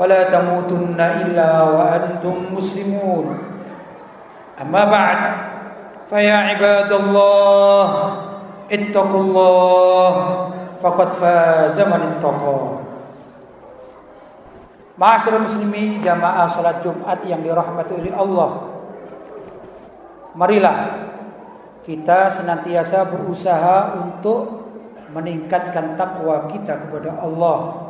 ولا تموتن إلا وأنتم مسلمون أما بعد فيا عباد الله اتقوا الله فقد فاز من اتقى Masyarakat muslimin jamaah salat Jumat yang dirahmati oleh Allah Marilah kita senantiasa berusaha untuk meningkatkan takwa kita kepada Allah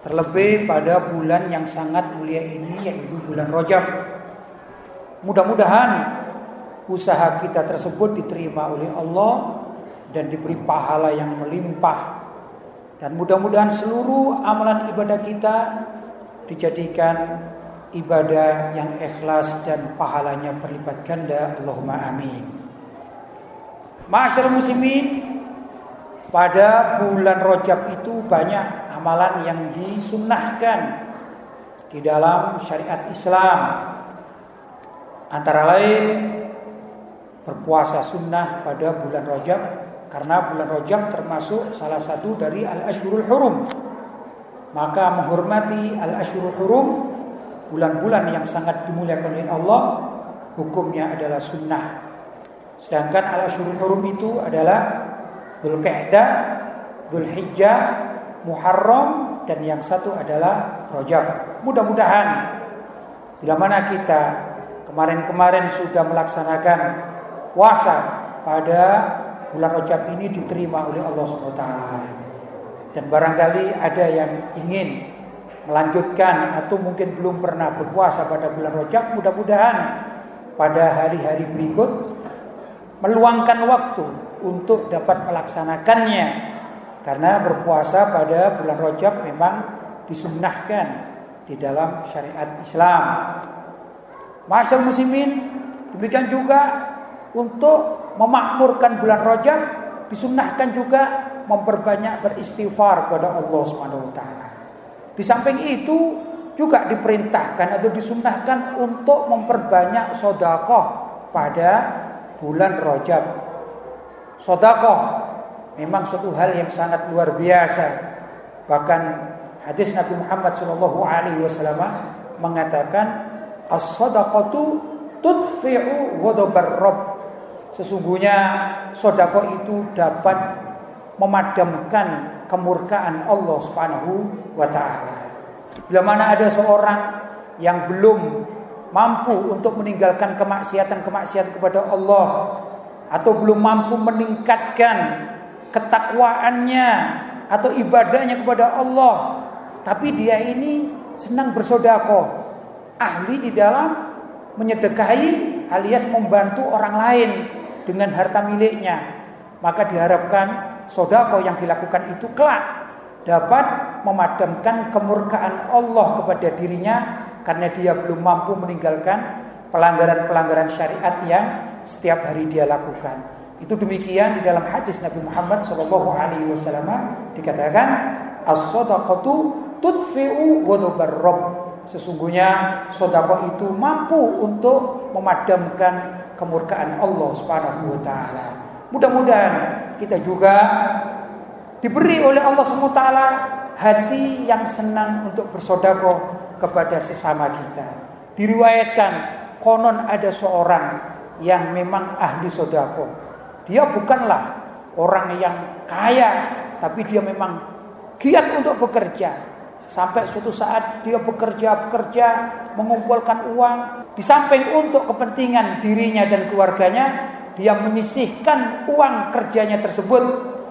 Terlebih pada bulan yang sangat mulia ini yaitu bulan Rajab. Mudah-mudahan usaha kita tersebut diterima oleh Allah dan diberi pahala yang melimpah. Dan mudah-mudahan seluruh amalan ibadah kita dijadikan ibadah yang ikhlas dan pahalanya berlipat ganda. Allahumma amin. Masyarakat muslimin, pada bulan Rajab itu banyak amalan yang disunnahkan di dalam syariat Islam. Antara lain berpuasa sunnah pada bulan Rajab karena bulan Rajab termasuk salah satu dari al-ashhurul hurum. Maka menghormati al-ashhurul hurum bulan-bulan yang sangat dimuliakan oleh Allah hukumnya adalah sunnah. Sedangkan al-ashhurul hurum itu adalah Dzulqa'dah, Dzulhijjah, Muharram dan yang satu adalah Rajab. Mudah-mudahan bila mana kita kemarin-kemarin sudah melaksanakan puasa pada bulan Rajab ini diterima oleh Allah SWT. Dan barangkali ada yang ingin melanjutkan atau mungkin belum pernah berpuasa pada bulan Rajab, mudah-mudahan pada hari-hari berikut meluangkan waktu untuk dapat melaksanakannya karena berpuasa pada bulan Rajab memang disunnahkan di dalam syariat Islam. Masyaallah muslimin, demikian juga untuk memakmurkan bulan Rajab disunnahkan juga memperbanyak beristighfar kepada Allah Subhanahu wa. Di samping itu juga diperintahkan atau disunnahkan untuk memperbanyak sodakoh pada bulan Rajab. Sodakoh memang suatu hal yang sangat luar biasa. Bahkan hadis Nabi Muhammad Shallallahu Alaihi Wasallam mengatakan as-sadaqatu tudfi'u ghadabar. Sesungguhnya sodako itu dapat memadamkan kemurkaan Allah Subhanahu wa taala. Bila mana ada seorang yang belum mampu untuk meninggalkan kemaksiatan-kemaksiatan kepada Allah atau belum mampu meningkatkan ketakwaannya atau ibadahnya kepada Allah, tapi dia ini senang bersodako, ahli di dalam menyedekahi alias membantu orang lain dengan harta miliknya, maka diharapkan sodako yang dilakukan itu kelak dapat memadamkan kemurkaan Allah kepada dirinya karena dia belum mampu meninggalkan pelanggaran-pelanggaran syariat yang setiap hari dia lakukan. Itu demikian di dalam hadis Nabi Muhammad Shallallahu Alaihi Wasallam dikatakan as-sadaqatu tudfi'u ghadabar rabb. Sesungguhnya sodako itu mampu untuk memadamkan kemurkaan Allah Subhanahu wa taala. Mudah-mudahan kita juga diberi oleh Allah Subhanahu wa taala hati yang senang untuk bersodako kepada sesama kita. Diriwayatkan konon ada seorang yang memang ahli sodako dia bukanlah orang yang kaya, tapi dia memang giat untuk bekerja. sampai suatu saat dia bekerja bekerja mengumpulkan uang di samping untuk kepentingan dirinya dan keluarganya dia menyisihkan uang kerjanya tersebut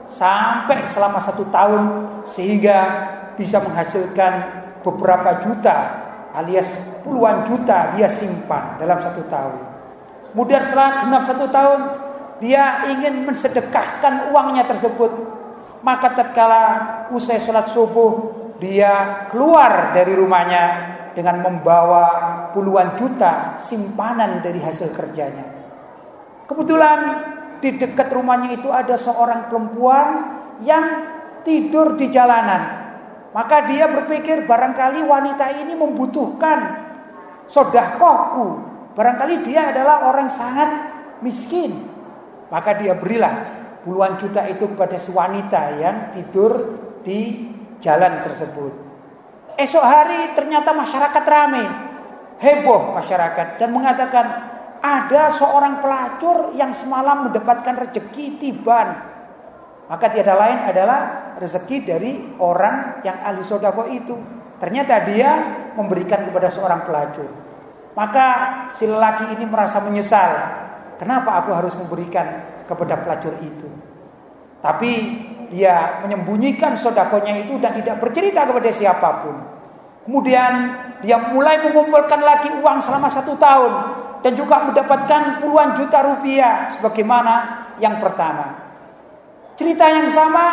sampai selama satu tahun sehingga bisa menghasilkan beberapa juta alias puluhan juta dia simpan dalam satu tahun. Kemudian setelah genap satu tahun dia ingin mensedekahkan uangnya tersebut. Maka tatkala usai sholat subuh dia keluar dari rumahnya dengan membawa puluhan juta simpanan dari hasil kerjanya. Kebetulan di dekat rumahnya itu ada seorang perempuan yang tidur di jalanan. Maka dia berpikir barangkali wanita ini membutuhkan sodakohku. Barangkali dia adalah orang sangat miskin. Maka dia berilah puluhan juta itu kepada si wanita yang tidur di jalan tersebut. Esok hari ternyata masyarakat ramai, heboh masyarakat dan mengatakan ada seorang pelacur yang semalam mendapatkan rezeki tiban. Maka tiada lain adalah rezeki dari orang yang ahli sodako itu. Ternyata dia memberikan kepada seorang pelacur. Maka si lelaki ini merasa menyesal. Kenapa aku harus memberikan kepada pelacur itu? Tapi dia menyembunyikan sodakonya itu dan tidak bercerita kepada siapa pun. Kemudian dia mulai mengumpulkan lagi uang selama satu tahun dan juga mendapatkan puluhan juta rupiah sebagaimana yang pertama. Cerita yang sama,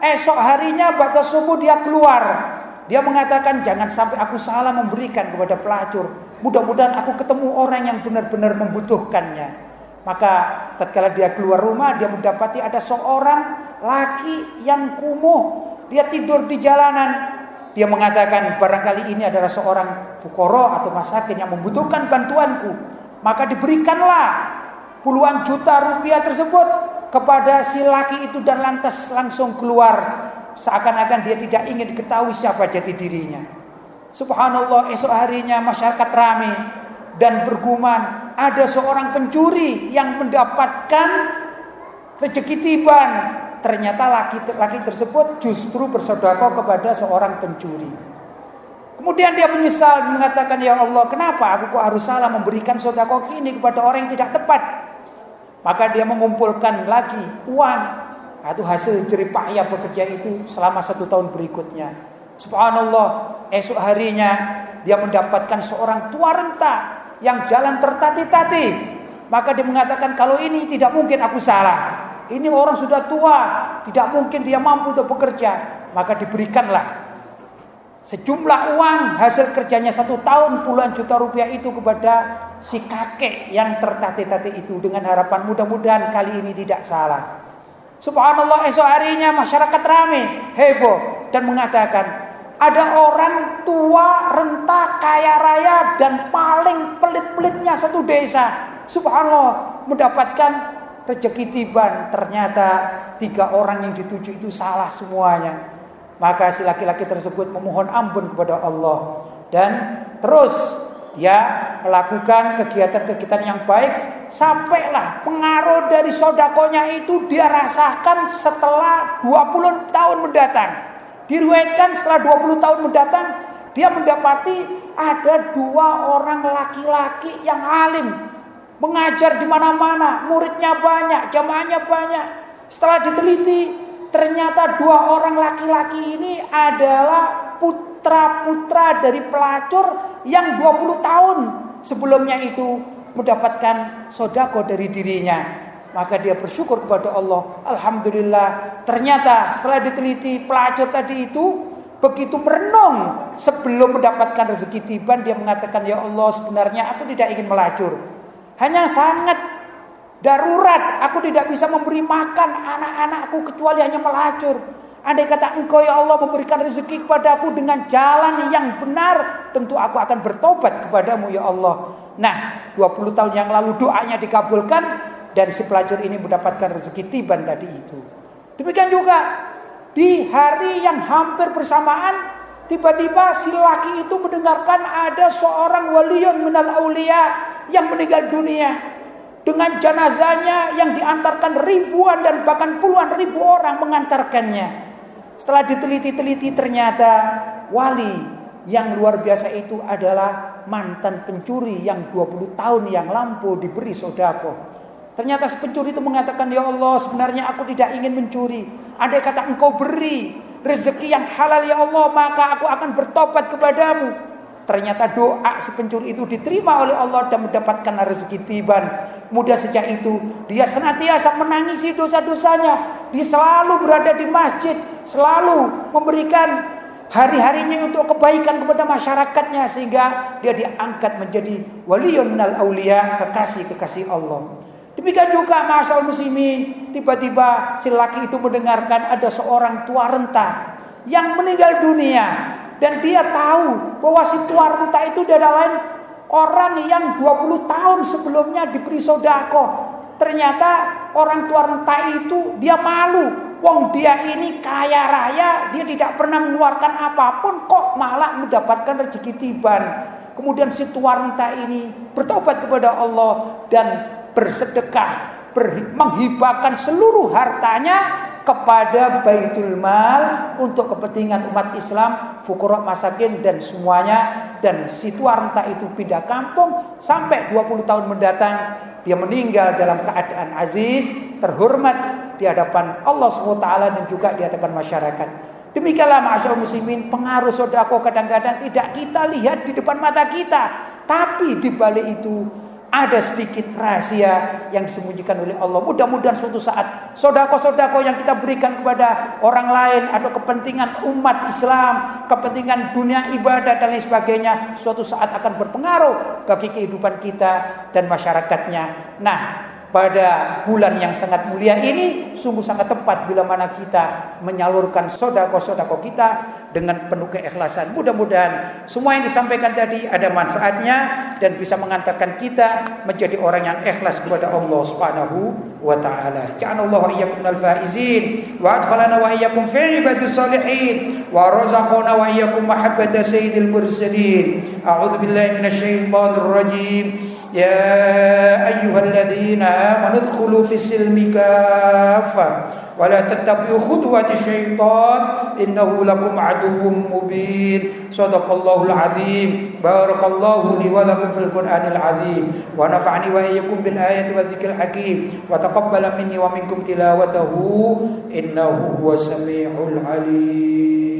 esok harinya batas subuh dia keluar. Dia mengatakan jangan sampai aku salah memberikan kepada pelacur. Mudah-mudahan aku ketemu orang yang benar-benar membutuhkannya. Maka tatkala dia keluar rumah dia mendapati ada seorang laki yang kumuh. Dia tidur di jalanan. Dia mengatakan barangkali ini adalah seorang fukoro atau masakin yang membutuhkan bantuanku. Maka diberikanlah puluhan juta rupiah tersebut kepada si laki itu dan lantas langsung keluar. Seakan-akan dia tidak ingin diketahui siapa jati dirinya. Subhanallah esok harinya masyarakat ramai dan bergumam ada seorang pencuri yang mendapatkan rezeki tiban. Ternyata laki-laki tersebut justru bersodako kepada seorang pencuri. Kemudian dia menyesal mengatakan ya Allah kenapa aku kok harus salah memberikan sodako ini kepada orang yang tidak tepat. Maka dia mengumpulkan lagi uang atau hasil jeripaya bekerja itu selama satu tahun berikutnya. Subhanallah esok harinya dia mendapatkan seorang tua renta yang jalan tertati-tati. Maka dia mengatakan kalau ini tidak mungkin aku salah. Ini orang sudah tua, tidak mungkin dia mampu untuk bekerja. Maka diberikanlah sejumlah uang hasil kerjanya satu tahun puluhan juta rupiah itu kepada si kakek yang tertati-tati itu dengan harapan mudah-mudahan kali ini tidak salah. Subhanallah esok harinya masyarakat ramai heboh dan mengatakan ada orang tua, renta, kaya raya dan paling pelit-pelitnya satu desa. Subhanallah mendapatkan rezeki tiban. Ternyata tiga orang yang dituju itu salah semuanya. Maka si laki-laki tersebut memohon ampun kepada Allah dan terus ya melakukan kegiatan-kegiatan yang baik sampailah pengaruh dari sodakonya itu dia rasakan setelah 20 tahun mendatang. Diriwayatkan setelah 20 tahun mendatang dia mendapati ada dua orang laki-laki yang alim mengajar di mana-mana, muridnya banyak, jamaahnya banyak. Setelah diteliti, ternyata dua orang laki-laki ini adalah putra-putra dari pelacur yang 20 tahun sebelumnya itu mendapatkan sodako dari dirinya. Maka dia bersyukur kepada Allah. Alhamdulillah. Ternyata setelah diteliti pelacur tadi itu begitu merenung sebelum mendapatkan rezeki tiban dia mengatakan ya Allah sebenarnya aku tidak ingin melacur. Hanya sangat darurat aku tidak bisa memberi makan anak-anakku kecuali hanya melacur. Andai kata engkau ya Allah memberikan rezeki kepadaku dengan jalan yang benar, tentu aku akan bertobat kepadamu ya Allah. Nah, 20 tahun yang lalu doanya dikabulkan, dan si pelacur ini mendapatkan rezeki tiban tadi itu. Demikian juga di hari yang hampir bersamaan tiba-tiba si laki itu mendengarkan ada seorang waliun minal aulia yang meninggal dunia. Dengan jenazahnya yang diantarkan ribuan dan bahkan puluhan ribu orang mengantarkannya. Setelah diteliti-teliti ternyata wali yang luar biasa itu adalah mantan pencuri yang 20 tahun yang lampau diberi sodako. Ternyata si pencuri itu mengatakan, Ya Allah sebenarnya aku tidak ingin mencuri. Andai kata engkau beri rezeki yang halal ya Allah, maka aku akan bertobat kepadamu. Ternyata doa si pencuri itu diterima oleh Allah dan mendapatkan rezeki tiban. Kemudian sejak itu dia senantiasa menangisi dosa-dosanya. Dia selalu berada di masjid, selalu memberikan hari-harinya untuk kebaikan kepada masyarakatnya sehingga dia diangkat menjadi waliun minal aulia, kekasih-kekasih Allah. Demikian juga masyaallah muslimin, tiba-tiba si laki itu mendengarkan ada seorang tua renta yang meninggal dunia dan dia tahu bahwa si tua renta itu adalah lain orang yang 20 tahun sebelumnya diberi sodako. Ternyata orang tua renta itu dia malu. Wong dia ini kaya raya, dia tidak pernah mengeluarkan apa pun kok malah mendapatkan rezeki tiban. Kemudian si tua renta ini bertobat kepada Allah dan bersedekah, menghibahkan seluruh hartanya kepada Baitul Mal untuk kepentingan umat Islam, fukurok masakin dan semuanya dan si renta itu pindah kampung sampai 20 tahun mendatang dia meninggal dalam keadaan aziz, terhormat di hadapan Allah SWT dan juga di hadapan masyarakat. Demikianlah masyarakat muslimin pengaruh sodako kadang-kadang tidak kita lihat di depan mata kita. Tapi di balik itu ada sedikit rahasia yang disembunyikan oleh Allah. Mudah-mudahan suatu saat sodako-sodako yang kita berikan kepada orang lain atau kepentingan umat Islam, kepentingan dunia ibadah dan lain sebagainya, suatu saat akan berpengaruh bagi kehidupan kita dan masyarakatnya. Nah, pada bulan yang sangat mulia ini sungguh sangat tepat bila mana kita menyalurkan sodako-sodako kita dengan penuh keikhlasan. Mudah-mudahan semua yang disampaikan tadi ada manfaatnya dan bisa mengantarkan kita menjadi orang yang ikhlas kepada Allah Subhanahu وتعالى. جعلنا الله وإياكم من الفائزين وأدخلنا وإياكم في عباد الصالحين ورزقنا وإياكم محبة سيد المرسلين. أعوذ بالله من الشيطان الرجيم. يا أيها الذين آمنوا ادخلوا في السلم كافة ولا تتبعوا خطوات الشيطان إنه لكم عدو مبين. صدق الله العظيم. بارك الله لي ولكم في القرآن العظيم. ونفعني وإياكم بالآية والذكر الحكيم. وتقبل وتقبل مني ومنكم تلاوته إنه هو السميع العليم.